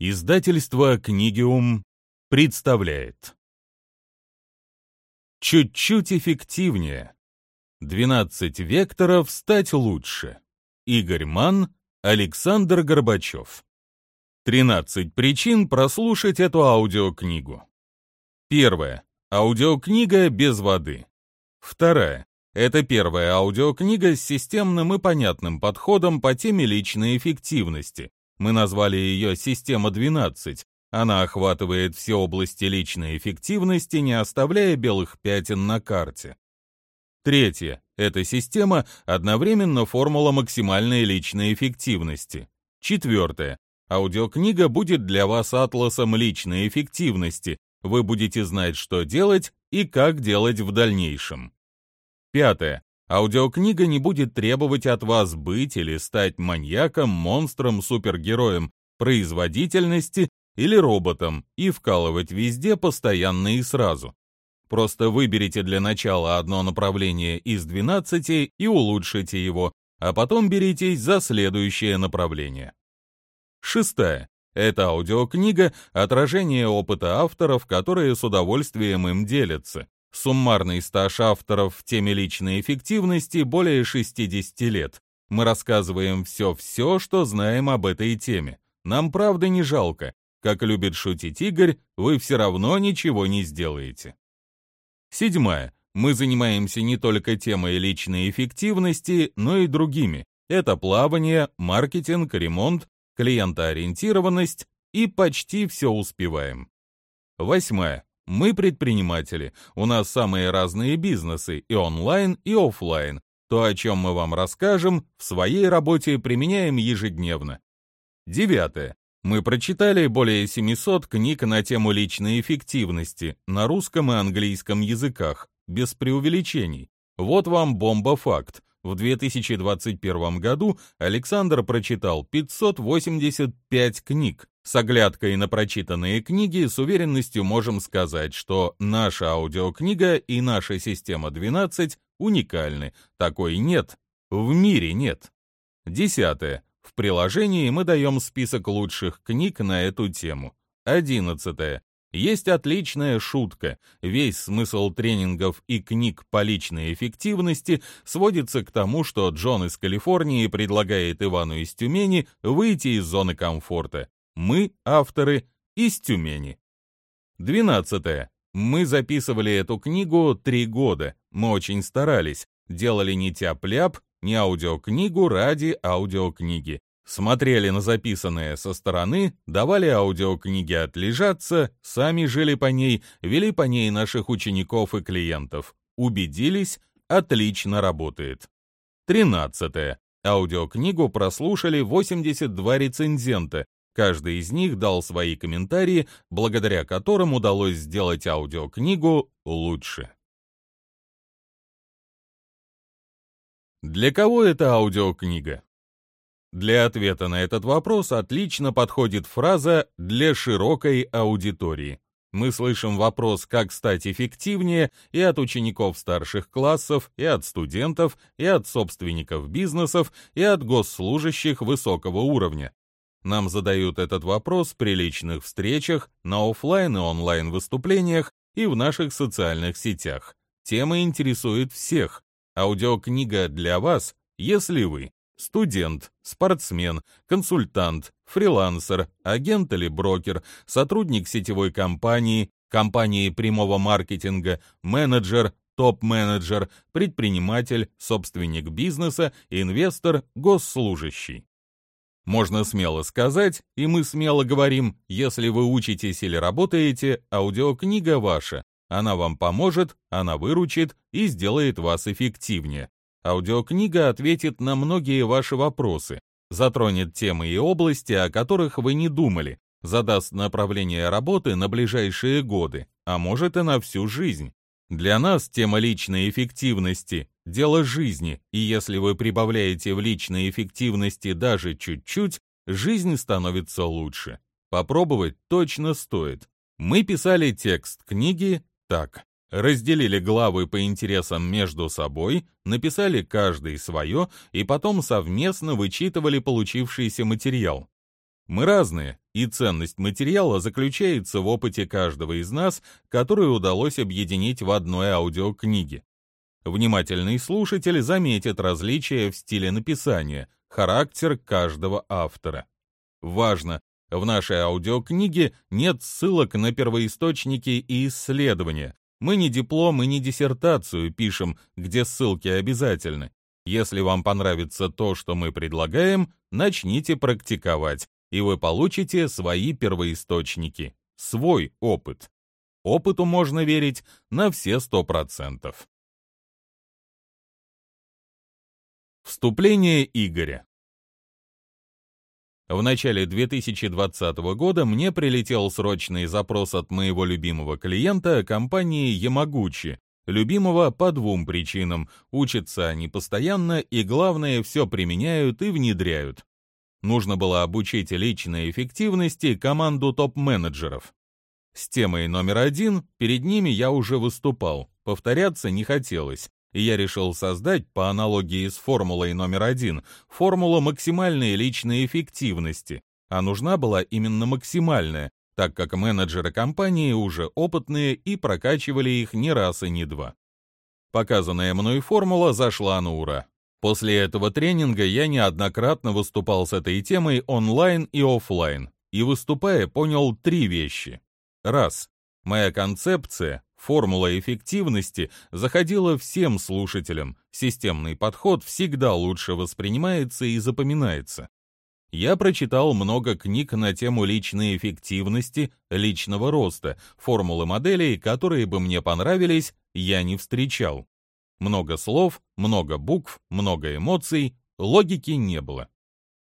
Издательство «Книгиум» представляет Чуть-чуть эффективнее. 12 векторов стать лучше. Игорь Ман, Александр Горбачев. 13 причин прослушать эту аудиокнигу. Первая. Аудиокнига без воды. Вторая. Это первая аудиокнига с системным и понятным подходом по теме личной эффективности. Мы назвали ее «Система 12». Она охватывает все области личной эффективности, не оставляя белых пятен на карте. Третье. Эта система одновременно формула максимальной личной эффективности. Четвертое. Аудиокнига будет для вас атласом личной эффективности. Вы будете знать, что делать и как делать в дальнейшем. Пятое. Аудиокнига не будет требовать от вас быть или стать маньяком, монстром, супергероем, производительности или роботом и вкалывать везде постоянно и сразу. Просто выберите для начала одно направление из 12 и улучшите его, а потом беритесь за следующее направление. Шестая. Это аудиокнига – отражение опыта авторов, которые с удовольствием им делятся. Суммарный стаж авторов в теме личной эффективности более 60 лет. Мы рассказываем все-все, что знаем об этой теме. Нам правда не жалко. Как любит шутить Игорь, вы все равно ничего не сделаете. Седьмая. Мы занимаемся не только темой личной эффективности, но и другими. Это плавание, маркетинг, ремонт, клиентоориентированность и почти все успеваем. Восьмая. Мы предприниматели, у нас самые разные бизнесы, и онлайн, и офлайн. То, о чем мы вам расскажем, в своей работе применяем ежедневно. Девятое. Мы прочитали более 700 книг на тему личной эффективности на русском и английском языках, без преувеличений. Вот вам бомба-факт. В 2021 году Александр прочитал 585 книг. С оглядкой на прочитанные книги с уверенностью можем сказать, что наша аудиокнига и наша система 12 уникальны. Такой нет. В мире нет. Десятое. В приложении мы даем список лучших книг на эту тему. Одиннадцатое. Есть отличная шутка. Весь смысл тренингов и книг по личной эффективности сводится к тому, что Джон из Калифорнии предлагает Ивану из Тюмени выйти из зоны комфорта. Мы, авторы, из Тюмени. Двенадцатое. Мы записывали эту книгу три года. Мы очень старались. Делали не тяп-ляп, не аудиокнигу ради аудиокниги смотрели на записанное со стороны, давали аудиокниги отлежаться, сами жили по ней, вели по ней наших учеников и клиентов. Убедились, отлично работает. 13. Аудиокнигу прослушали 82 рецензента. Каждый из них дал свои комментарии, благодаря которым удалось сделать аудиокнигу лучше. Для кого эта аудиокнига? Для ответа на этот вопрос отлично подходит фраза «для широкой аудитории». Мы слышим вопрос «как стать эффективнее» и от учеников старших классов, и от студентов, и от собственников бизнесов, и от госслужащих высокого уровня. Нам задают этот вопрос при личных встречах, на офлайн и онлайн выступлениях и в наших социальных сетях. Тема интересует всех. Аудиокнига для вас, если вы студент, спортсмен, консультант, фрилансер, агент или брокер, сотрудник сетевой компании, компании прямого маркетинга, менеджер, топ-менеджер, предприниматель, собственник бизнеса, инвестор, госслужащий. Можно смело сказать, и мы смело говорим, если вы учитесь или работаете, аудиокнига ваша. Она вам поможет, она выручит и сделает вас эффективнее. Аудиокнига ответит на многие ваши вопросы, затронет темы и области, о которых вы не думали, задаст направление работы на ближайшие годы, а может и на всю жизнь. Для нас тема личной эффективности – дело жизни, и если вы прибавляете в личной эффективности даже чуть-чуть, жизнь становится лучше. Попробовать точно стоит. Мы писали текст книги так разделили главы по интересам между собой, написали каждый свое и потом совместно вычитывали получившийся материал. Мы разные, и ценность материала заключается в опыте каждого из нас, который удалось объединить в одной аудиокниге. Внимательный слушатель заметит различия в стиле написания, характер каждого автора. Важно, в нашей аудиокниге нет ссылок на первоисточники и исследования. Мы не диплом и не диссертацию пишем, где ссылки обязательны. Если вам понравится то, что мы предлагаем, начните практиковать, и вы получите свои первоисточники, свой опыт. Опыту можно верить на все сто процентов. Вступление Игоря в начале 2020 года мне прилетел срочный запрос от моего любимого клиента компании Ямагучи, любимого по двум причинам. Учатся они постоянно и, главное, все применяют и внедряют. Нужно было обучить личной эффективности команду топ-менеджеров. С темой номер один перед ними я уже выступал, повторяться не хотелось и я решил создать, по аналогии с формулой номер один, формулу максимальной личной эффективности, а нужна была именно максимальная, так как менеджеры компании уже опытные и прокачивали их не раз и не два. Показанная мной формула зашла на ура. После этого тренинга я неоднократно выступал с этой темой онлайн и офлайн, и выступая понял три вещи. Раз. Моя концепция, Формула эффективности заходила всем слушателям, системный подход всегда лучше воспринимается и запоминается. Я прочитал много книг на тему личной эффективности, личного роста, формулы моделей, которые бы мне понравились, я не встречал. Много слов, много букв, много эмоций, логики не было.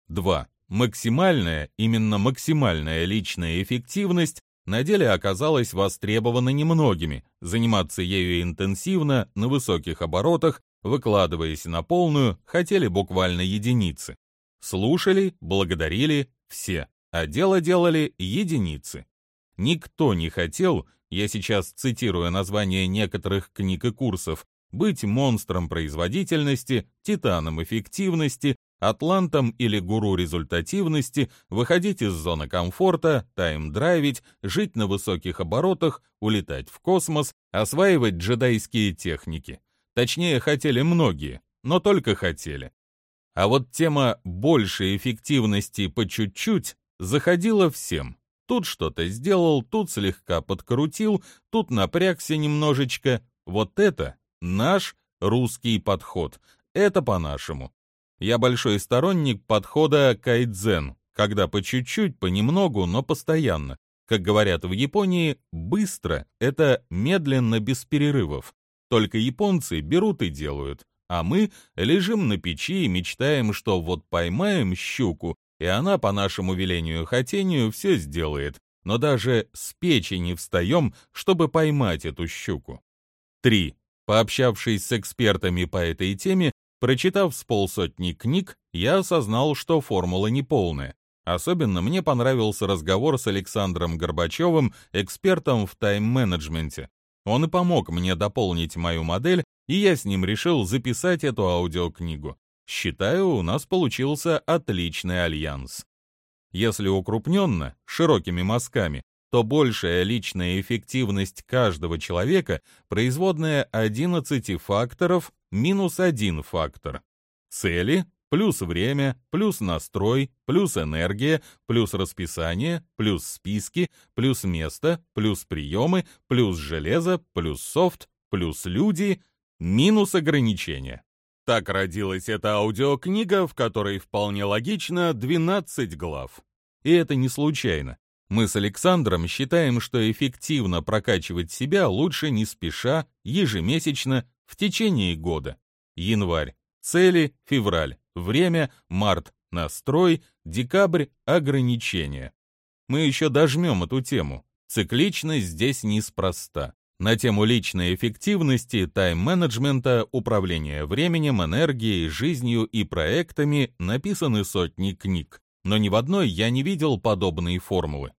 2. Максимальная, именно максимальная личная эффективность на деле оказалась востребована немногими, заниматься ею интенсивно, на высоких оборотах, выкладываясь на полную, хотели буквально единицы. Слушали, благодарили все, а дело делали единицы. Никто не хотел, я сейчас цитирую название некоторых книг и курсов, быть монстром производительности, титаном эффективности, атлантом или гуру результативности, выходить из зоны комфорта, тайм-драйвить, жить на высоких оборотах, улетать в космос, осваивать джедайские техники. Точнее, хотели многие, но только хотели. А вот тема большей эффективности по чуть-чуть заходила всем. Тут что-то сделал, тут слегка подкрутил, тут напрягся немножечко. Вот это наш русский подход. Это по-нашему. Я большой сторонник подхода кайдзен, когда по чуть-чуть, понемногу, но постоянно. Как говорят в Японии, быстро — это медленно, без перерывов. Только японцы берут и делают, а мы лежим на печи и мечтаем, что вот поймаем щуку, и она по нашему велению-хотению все сделает, но даже с печи не встаем, чтобы поймать эту щуку. 3. Пообщавшись с экспертами по этой теме, Прочитав с полсотни книг, я осознал, что формула неполная. Особенно мне понравился разговор с Александром Горбачевым, экспертом в тайм-менеджменте. Он и помог мне дополнить мою модель, и я с ним решил записать эту аудиокнигу. Считаю, у нас получился отличный альянс. Если укрупненно, широкими мазками, то большая личная эффективность каждого человека производная 11 факторов минус один фактор. Цели плюс время, плюс настрой, плюс энергия, плюс расписание, плюс списки, плюс место, плюс приемы, плюс железо, плюс софт, плюс люди, минус ограничения. Так родилась эта аудиокнига, в которой вполне логично 12 глав. И это не случайно. Мы с Александром считаем, что эффективно прокачивать себя лучше не спеша, ежемесячно, в течение года. Январь – цели, февраль – время, март – настрой, декабрь – ограничения. Мы еще дожмем эту тему. Цикличность здесь неспроста. На тему личной эффективности, тайм-менеджмента, управления временем, энергией, жизнью и проектами написаны сотни книг, но ни в одной я не видел подобной формулы.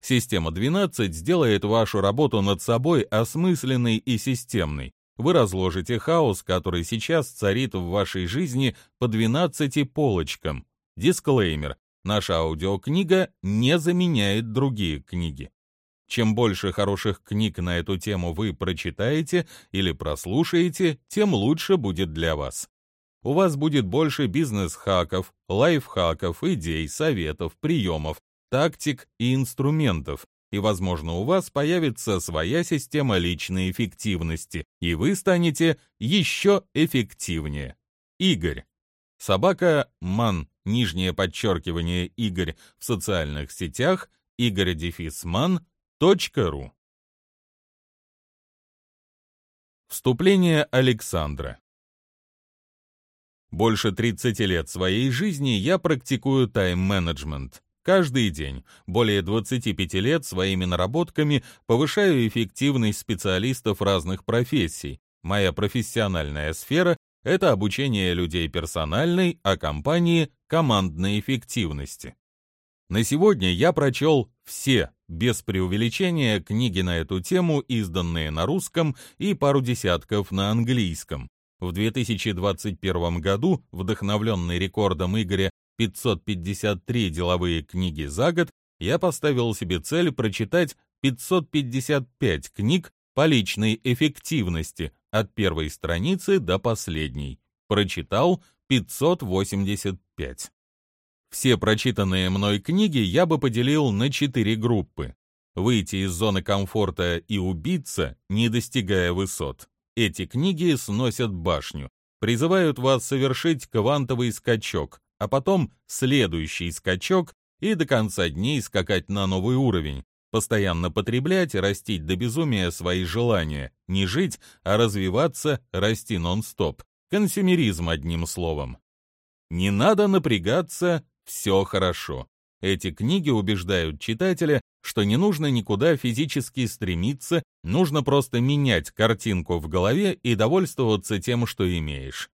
Система 12 сделает вашу работу над собой осмысленной и системной, вы разложите хаос, который сейчас царит в вашей жизни по 12 полочкам. Дисклеймер. Наша аудиокнига не заменяет другие книги. Чем больше хороших книг на эту тему вы прочитаете или прослушаете, тем лучше будет для вас. У вас будет больше бизнес-хаков, лайфхаков, идей, советов, приемов, тактик и инструментов, и, возможно, у вас появится своя система личной эффективности, и вы станете еще эффективнее. Игорь. Собака Ман, нижнее подчеркивание Игорь в социальных сетях, Игорь Дефис Ман, Ру. Вступление Александра. Больше 30 лет своей жизни я практикую тайм-менеджмент. Каждый день, более 25 лет своими наработками повышаю эффективность специалистов разных профессий. Моя профессиональная сфера — это обучение людей персональной, а компании — командной эффективности. На сегодня я прочел все, без преувеличения, книги на эту тему, изданные на русском, и пару десятков на английском. В 2021 году, вдохновленный рекордом Игоря 553 деловые книги за год, я поставил себе цель прочитать 555 книг по личной эффективности от первой страницы до последней. Прочитал 585. Все прочитанные мной книги я бы поделил на четыре группы. Выйти из зоны комфорта и убиться, не достигая высот. Эти книги сносят башню, призывают вас совершить квантовый скачок, а потом следующий скачок и до конца дней скакать на новый уровень, постоянно потреблять и растить до безумия свои желания, не жить, а развиваться, расти нон-стоп. Консюмеризм, одним словом. Не надо напрягаться, все хорошо. Эти книги убеждают читателя, что не нужно никуда физически стремиться, нужно просто менять картинку в голове и довольствоваться тем, что имеешь.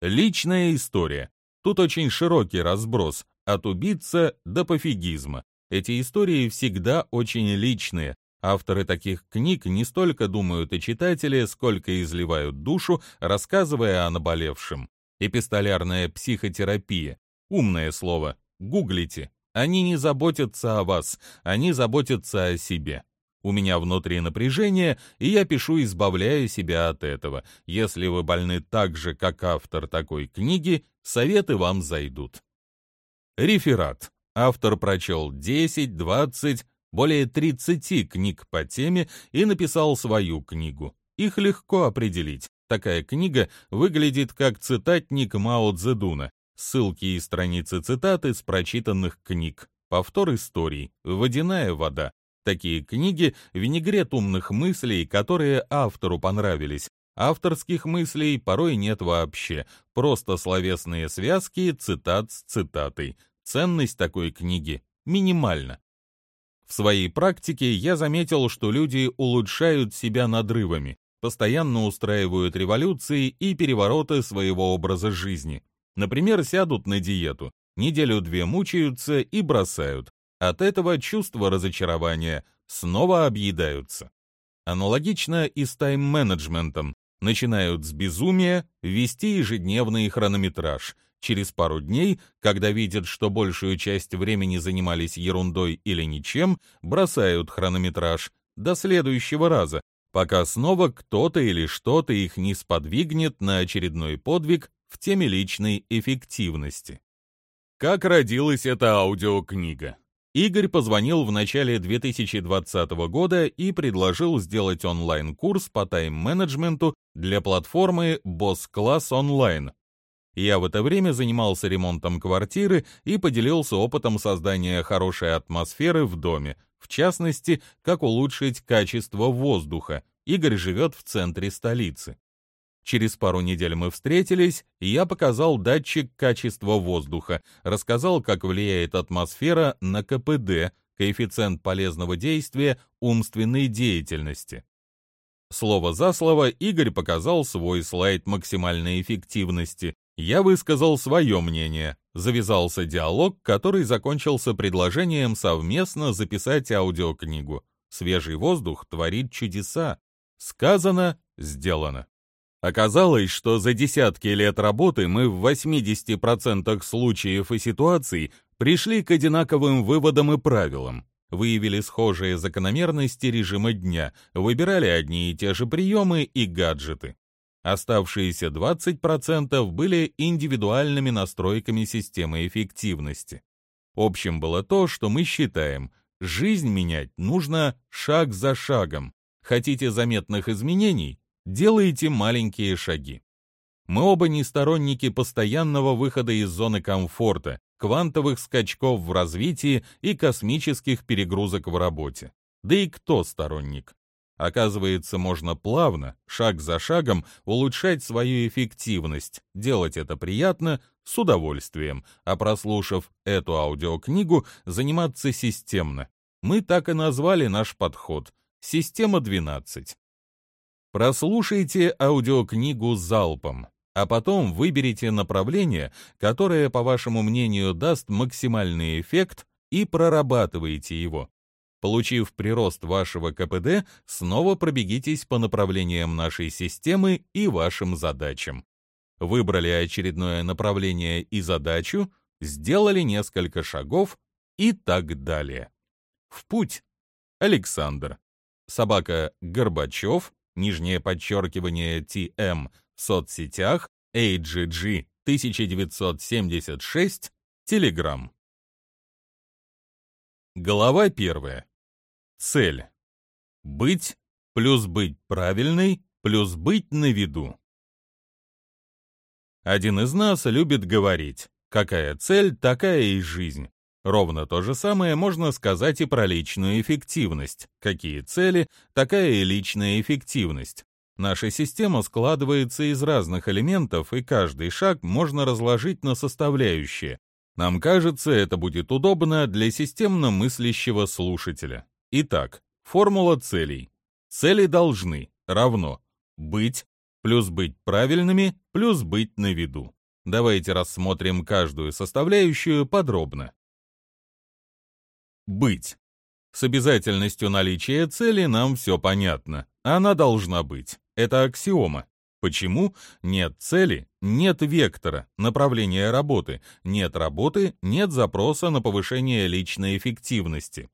Личная история. Тут очень широкий разброс, от убийца до пофигизма. Эти истории всегда очень личные. Авторы таких книг не столько думают о читателе, сколько изливают душу, рассказывая о наболевшем. Эпистолярная психотерапия. Умное слово. Гуглите. Они не заботятся о вас, они заботятся о себе. У меня внутри напряжение, и я пишу, избавляя себя от этого. Если вы больны так же, как автор такой книги, советы вам зайдут. Реферат. Автор прочел 10, 20, более 30 книг по теме и написал свою книгу. Их легко определить. Такая книга выглядит как цитатник Мао Цзэдуна. Ссылки и страницы цитат из прочитанных книг. Повтор историй. Водяная вода. Такие книги — винегрет умных мыслей, которые автору понравились. Авторских мыслей порой нет вообще, просто словесные связки, цитат с цитатой. Ценность такой книги минимальна. В своей практике я заметил, что люди улучшают себя надрывами, постоянно устраивают революции и перевороты своего образа жизни. Например, сядут на диету, неделю-две мучаются и бросают. От этого чувство разочарования снова объедаются. Аналогично и с тайм-менеджментом. Начинают с безумия вести ежедневный хронометраж. Через пару дней, когда видят, что большую часть времени занимались ерундой или ничем, бросают хронометраж до следующего раза, пока снова кто-то или что-то их не сподвигнет на очередной подвиг в теме личной эффективности. Как родилась эта аудиокнига? Игорь позвонил в начале 2020 года и предложил сделать онлайн-курс по тайм-менеджменту для платформы Boss Class Online. Я в это время занимался ремонтом квартиры и поделился опытом создания хорошей атмосферы в доме, в частности, как улучшить качество воздуха. Игорь живет в центре столицы. Через пару недель мы встретились, и я показал датчик качества воздуха, рассказал, как влияет атмосфера на КПД, коэффициент полезного действия умственной деятельности. Слово за слово Игорь показал свой слайд максимальной эффективности. Я высказал свое мнение. Завязался диалог, который закончился предложением совместно записать аудиокнигу. Свежий воздух творит чудеса. Сказано, сделано. Оказалось, что за десятки лет работы мы в 80% случаев и ситуаций пришли к одинаковым выводам и правилам, выявили схожие закономерности режима дня, выбирали одни и те же приемы и гаджеты. Оставшиеся 20% были индивидуальными настройками системы эффективности. Общим было то, что мы считаем, жизнь менять нужно шаг за шагом. Хотите заметных изменений? Делайте маленькие шаги. Мы оба не сторонники постоянного выхода из зоны комфорта, квантовых скачков в развитии и космических перегрузок в работе. Да и кто сторонник? Оказывается, можно плавно, шаг за шагом, улучшать свою эффективность, делать это приятно, с удовольствием, а прослушав эту аудиокнигу, заниматься системно. Мы так и назвали наш подход «Система 12». Прослушайте аудиокнигу залпом, а потом выберите направление, которое, по вашему мнению, даст максимальный эффект, и прорабатывайте его. Получив прирост вашего КПД, снова пробегитесь по направлениям нашей системы и вашим задачам. Выбрали очередное направление и задачу, сделали несколько шагов и так далее. В путь. Александр. Собака Горбачев, нижнее подчеркивание TM в соцсетях, AGG 1976, Telegram. Глава первая. Цель. Быть плюс быть правильной плюс быть на виду. Один из нас любит говорить «какая цель, такая и жизнь». Ровно то же самое можно сказать и про личную эффективность. Какие цели, такая и личная эффективность. Наша система складывается из разных элементов, и каждый шаг можно разложить на составляющие. Нам кажется, это будет удобно для системно мыслящего слушателя. Итак, формула целей. Цели должны равно быть плюс быть правильными плюс быть на виду. Давайте рассмотрим каждую составляющую подробно. Быть. С обязательностью наличия цели нам все понятно. Она должна быть. Это аксиома. Почему? Нет цели, нет вектора, направления работы, нет работы, нет запроса на повышение личной эффективности.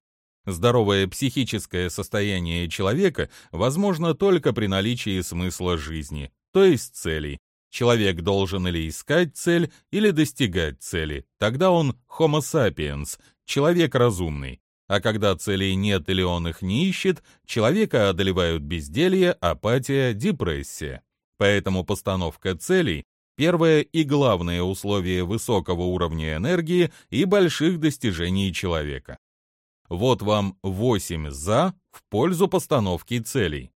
Здоровое психическое состояние человека возможно только при наличии смысла жизни, то есть целей. Человек должен или искать цель, или достигать цели. Тогда он homo sapiens, человек разумный. А когда целей нет или он их не ищет, человека одолевают безделье, апатия, депрессия. Поэтому постановка целей – первое и главное условие высокого уровня энергии и больших достижений человека. Вот вам 8 «за» в пользу постановки целей.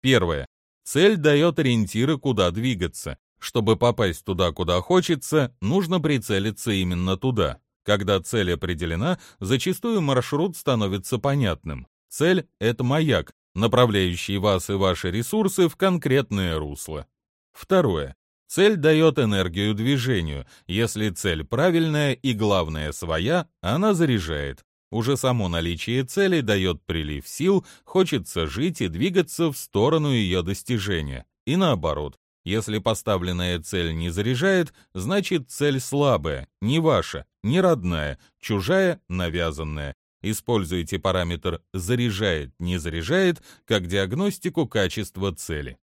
Первое. Цель дает ориентиры, куда двигаться. Чтобы попасть туда, куда хочется, нужно прицелиться именно туда. Когда цель определена, зачастую маршрут становится понятным. Цель — это маяк, направляющий вас и ваши ресурсы в конкретное русло. Второе. Цель дает энергию движению. Если цель правильная и, главное, своя, она заряжает. Уже само наличие цели дает прилив сил, хочется жить и двигаться в сторону ее достижения. И наоборот, если поставленная цель не заряжает, значит цель слабая, не ваша, не родная, чужая, навязанная. Используйте параметр «заряжает, не заряжает» как диагностику качества цели.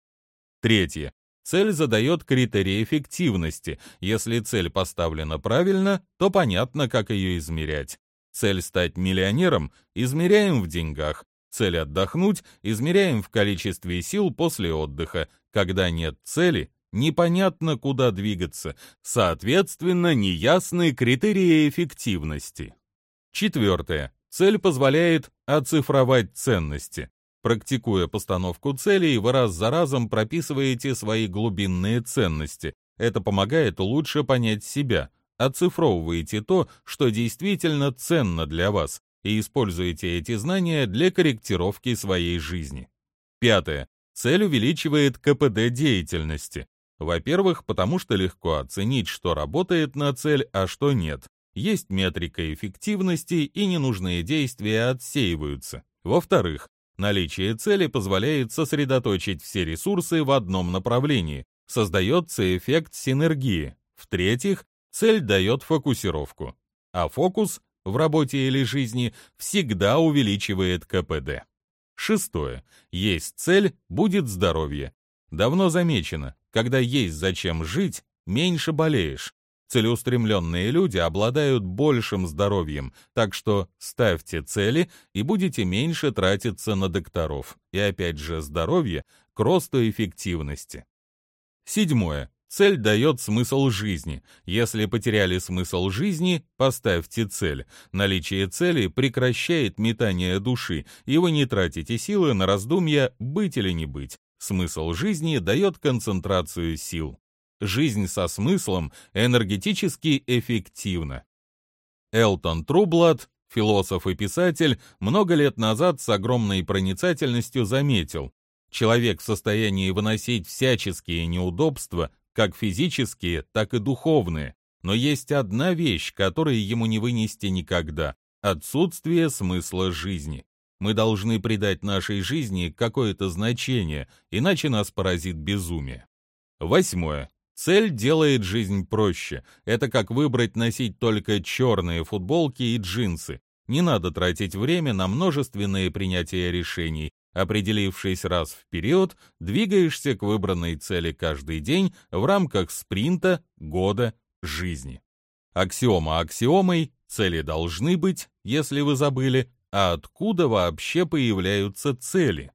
Третье. Цель задает критерии эффективности. Если цель поставлена правильно, то понятно, как ее измерять. Цель стать миллионером измеряем в деньгах. Цель отдохнуть измеряем в количестве сил после отдыха. Когда нет цели, непонятно, куда двигаться. Соответственно, неясны критерии эффективности. Четвертое. Цель позволяет оцифровать ценности. Практикуя постановку целей, вы раз за разом прописываете свои глубинные ценности. Это помогает лучше понять себя. Оцифровываете то, что действительно ценно для вас, и используете эти знания для корректировки своей жизни. Пятое. Цель увеличивает КПД деятельности. Во-первых, потому что легко оценить, что работает на цель, а что нет. Есть метрика эффективности, и ненужные действия отсеиваются. Во-вторых, наличие цели позволяет сосредоточить все ресурсы в одном направлении. Создается эффект синергии. В-третьих, цель дает фокусировку. а фокус в работе или жизни всегда увеличивает КПД. Шестое. Есть цель, будет здоровье. Давно замечено, когда есть зачем жить, меньше болеешь. Целеустремленные люди обладают большим здоровьем, так что ставьте цели и будете меньше тратиться на докторов. И опять же, здоровье к росту эффективности. Седьмое. Цель дает смысл жизни. Если потеряли смысл жизни, поставьте цель. Наличие цели прекращает метание души, и вы не тратите силы на раздумья быть или не быть. Смысл жизни дает концентрацию сил. Жизнь со смыслом энергетически эффективна. Элтон Трублат, философ и писатель, много лет назад с огромной проницательностью заметил, человек в состоянии выносить всяческие неудобства, как физические, так и духовные. Но есть одна вещь, которую ему не вынести никогда – отсутствие смысла жизни. Мы должны придать нашей жизни какое-то значение, иначе нас поразит безумие. Восьмое. Цель делает жизнь проще. Это как выбрать носить только черные футболки и джинсы. Не надо тратить время на множественные принятия решений. Определившись раз в период, двигаешься к выбранной цели каждый день в рамках спринта, года, жизни. Аксиома аксиомой, цели должны быть, если вы забыли, а откуда вообще появляются цели?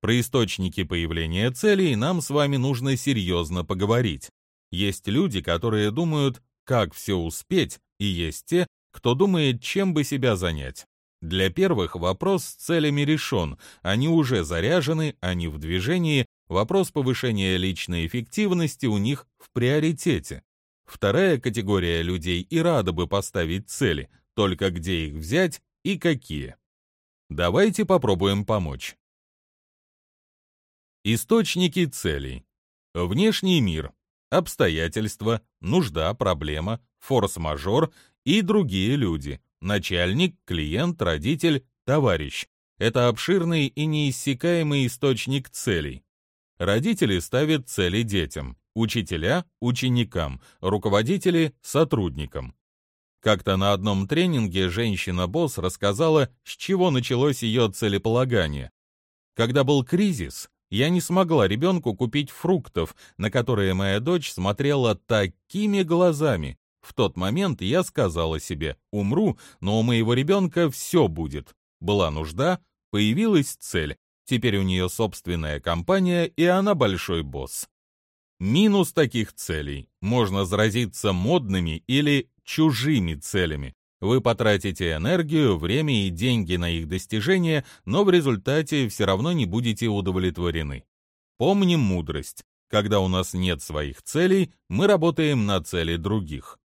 Про источники появления целей нам с вами нужно серьезно поговорить. Есть люди, которые думают, как все успеть, и есть те, кто думает, чем бы себя занять. Для первых вопрос с целями решен, они уже заряжены, они в движении, вопрос повышения личной эффективности у них в приоритете. Вторая категория людей и рада бы поставить цели, только где их взять и какие. Давайте попробуем помочь. Источники целей. Внешний мир, обстоятельства, нужда, проблема, форс-мажор и другие люди, Начальник, клиент, родитель, товарищ. Это обширный и неиссякаемый источник целей. Родители ставят цели детям, учителя – ученикам, руководители – сотрудникам. Как-то на одном тренинге женщина-босс рассказала, с чего началось ее целеполагание. Когда был кризис, я не смогла ребенку купить фруктов, на которые моя дочь смотрела такими глазами, в тот момент я сказала себе, умру, но у моего ребенка все будет. Была нужда, появилась цель. Теперь у нее собственная компания, и она большой босс. Минус таких целей. Можно заразиться модными или чужими целями. Вы потратите энергию, время и деньги на их достижение, но в результате все равно не будете удовлетворены. Помним мудрость. Когда у нас нет своих целей, мы работаем на цели других.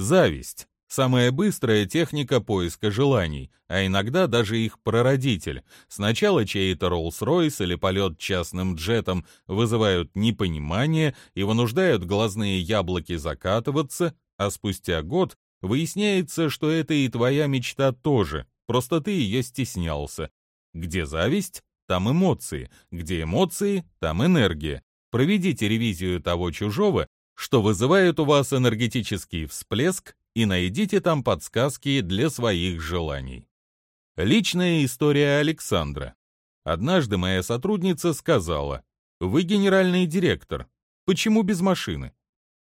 Зависть – самая быстрая техника поиска желаний, а иногда даже их прародитель. Сначала чей-то Роллс-Ройс или полет частным джетом вызывают непонимание и вынуждают глазные яблоки закатываться, а спустя год выясняется, что это и твоя мечта тоже, просто ты ее стеснялся. Где зависть, там эмоции, где эмоции, там энергия. Проведите ревизию того чужого что вызывает у вас энергетический всплеск, и найдите там подсказки для своих желаний. Личная история Александра. Однажды моя сотрудница сказала, «Вы генеральный директор. Почему без машины?»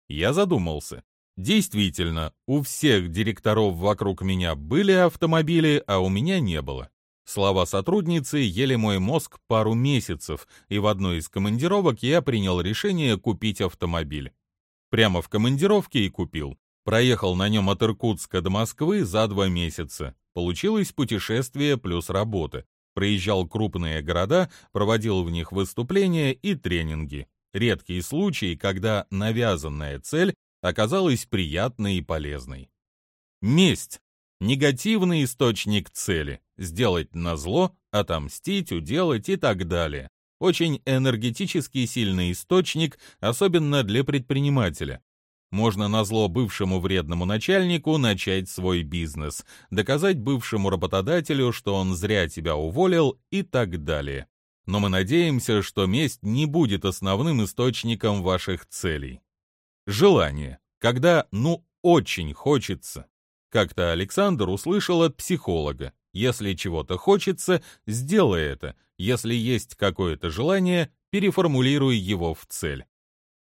Я задумался. Действительно, у всех директоров вокруг меня были автомобили, а у меня не было. Слова сотрудницы ели мой мозг пару месяцев, и в одной из командировок я принял решение купить автомобиль. Прямо в командировке и купил. Проехал на нем от Иркутска до Москвы за два месяца. Получилось путешествие плюс работа. Проезжал крупные города, проводил в них выступления и тренинги. Редкий случай, когда навязанная цель оказалась приятной и полезной. Месть. Негативный источник цели. Сделать назло, отомстить, уделать и так далее. Очень энергетически сильный источник, особенно для предпринимателя. Можно назло бывшему вредному начальнику начать свой бизнес, доказать бывшему работодателю, что он зря тебя уволил и так далее. Но мы надеемся, что месть не будет основным источником ваших целей. Желание. Когда, ну, очень хочется. Как-то Александр услышал от психолога. Если чего-то хочется, сделай это. Если есть какое-то желание, переформулируй его в цель.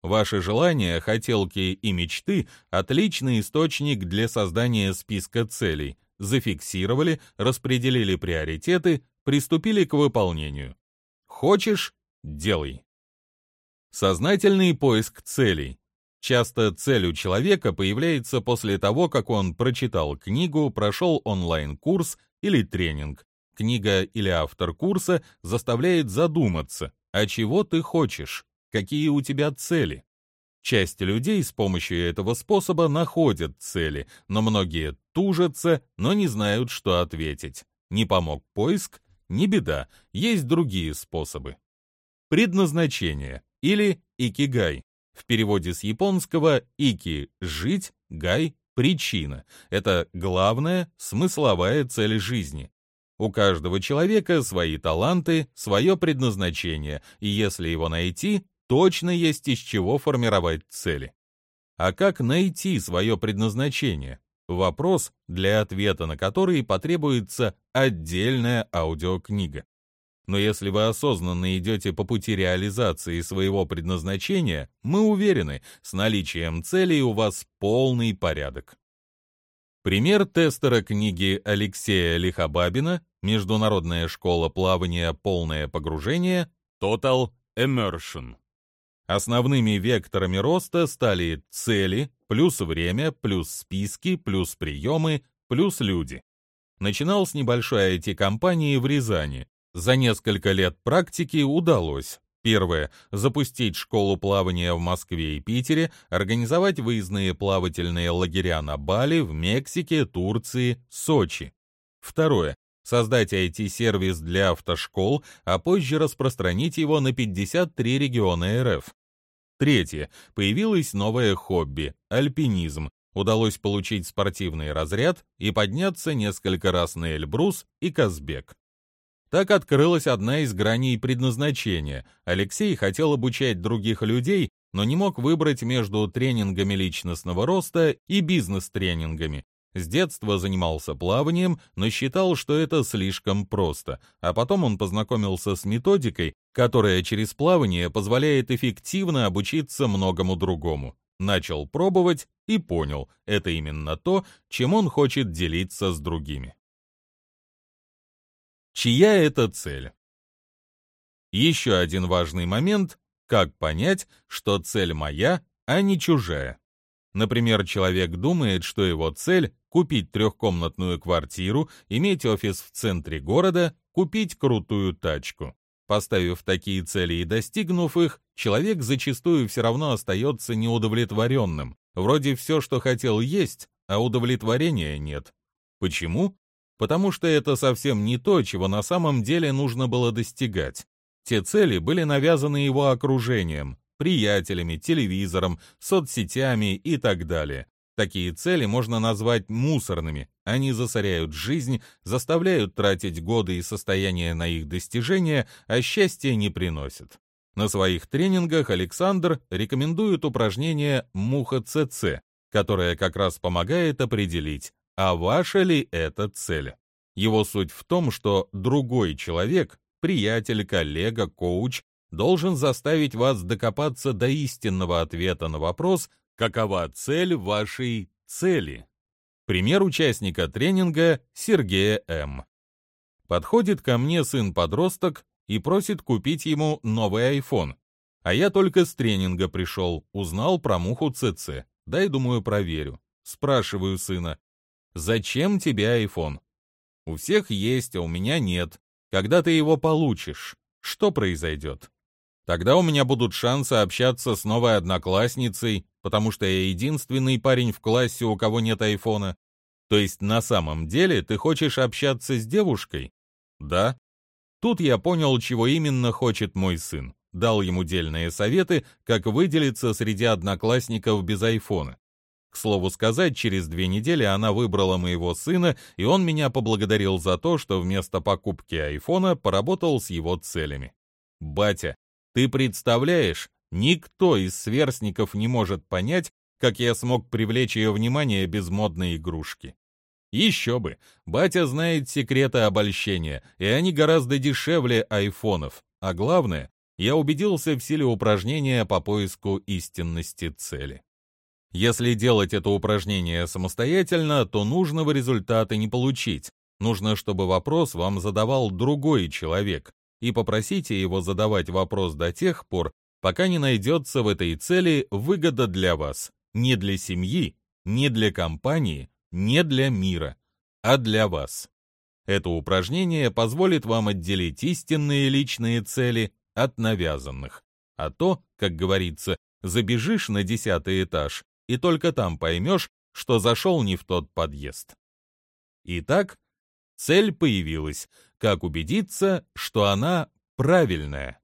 Ваши желания, хотелки и мечты – отличный источник для создания списка целей. Зафиксировали, распределили приоритеты, приступили к выполнению. Хочешь – делай. Сознательный поиск целей. Часто цель у человека появляется после того, как он прочитал книгу, прошел онлайн-курс или тренинг. Книга или автор курса заставляет задуматься, а чего ты хочешь, какие у тебя цели. Часть людей с помощью этого способа находят цели, но многие тужатся, но не знают, что ответить. Не помог поиск? Не беда, есть другие способы. Предназначение или икигай. В переводе с японского «ики» — «жить», «гай» — «причина». Это главная смысловая цель жизни. У каждого человека свои таланты, свое предназначение, и если его найти, точно есть из чего формировать цели. А как найти свое предназначение? Вопрос, для ответа на который потребуется отдельная аудиокнига. Но если вы осознанно идете по пути реализации своего предназначения, мы уверены, с наличием целей у вас полный порядок. Пример тестера книги Алексея Лихобабина «Международная школа плавания. Полное погружение. Total Immersion». Основными векторами роста стали цели, плюс время, плюс списки, плюс приемы, плюс люди. Начинал с небольшой IT-компании в Рязани, за несколько лет практики удалось. Первое – запустить школу плавания в Москве и Питере, организовать выездные плавательные лагеря на Бали, в Мексике, Турции, Сочи. Второе – создать IT-сервис для автошкол, а позже распространить его на 53 региона РФ. Третье – появилось новое хобби – альпинизм. Удалось получить спортивный разряд и подняться несколько раз на Эльбрус и Казбек. Так открылась одна из граней предназначения. Алексей хотел обучать других людей, но не мог выбрать между тренингами личностного роста и бизнес-тренингами. С детства занимался плаванием, но считал, что это слишком просто. А потом он познакомился с методикой, которая через плавание позволяет эффективно обучиться многому другому. Начал пробовать и понял, это именно то, чем он хочет делиться с другими. Чья это цель? Еще один важный момент – как понять, что цель моя, а не чужая. Например, человек думает, что его цель – купить трехкомнатную квартиру, иметь офис в центре города, купить крутую тачку. Поставив такие цели и достигнув их, человек зачастую все равно остается неудовлетворенным. Вроде все, что хотел есть, а удовлетворения нет. Почему? Потому что это совсем не то, чего на самом деле нужно было достигать. Те цели были навязаны его окружением, приятелями, телевизором, соцсетями и так далее. Такие цели можно назвать мусорными. Они засоряют жизнь, заставляют тратить годы и состояние на их достижения, а счастья не приносят. На своих тренингах Александр рекомендует упражнение «Муха ЦЦ», которое как раз помогает определить, а ваша ли это цель? Его суть в том, что другой человек, приятель, коллега, коуч, должен заставить вас докопаться до истинного ответа на вопрос, какова цель вашей цели. Пример участника тренинга Сергея М. Подходит ко мне сын-подросток и просит купить ему новый iPhone. А я только с тренинга пришел, узнал про муху ЦЦ. Дай, думаю, проверю. Спрашиваю сына, Зачем тебе iPhone? У всех есть, а у меня нет. Когда ты его получишь, что произойдет? Тогда у меня будут шансы общаться с новой одноклассницей, потому что я единственный парень в классе, у кого нет айфона. То есть на самом деле ты хочешь общаться с девушкой? Да. Тут я понял, чего именно хочет мой сын. Дал ему дельные советы, как выделиться среди одноклассников без айфона. К слову сказать, через две недели она выбрала моего сына, и он меня поблагодарил за то, что вместо покупки айфона поработал с его целями. «Батя, ты представляешь, никто из сверстников не может понять, как я смог привлечь ее внимание без модной игрушки. Еще бы, батя знает секреты обольщения, и они гораздо дешевле айфонов. А главное, я убедился в силе упражнения по поиску истинности цели. Если делать это упражнение самостоятельно, то нужного результата не получить. Нужно, чтобы вопрос вам задавал другой человек, и попросите его задавать вопрос до тех пор, пока не найдется в этой цели выгода для вас, не для семьи, не для компании, не для мира, а для вас. Это упражнение позволит вам отделить истинные личные цели от навязанных. А то, как говорится, забежишь на десятый этаж, и только там поймешь, что зашел не в тот подъезд. Итак, цель появилась. Как убедиться, что она правильная?